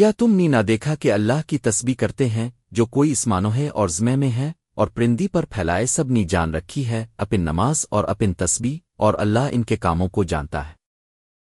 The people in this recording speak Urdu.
کیا تم نی نہ دیکھا کہ اللہ کی تسبیح کرتے ہیں جو کوئی اسمانو ہے اور زمے میں ہے اور پرندی پر پھیلائے سب نی جان رکھی ہے، اپن نماز اور اپن تسبیح اور اللہ ان کے کاموں کو جانتا ہے۔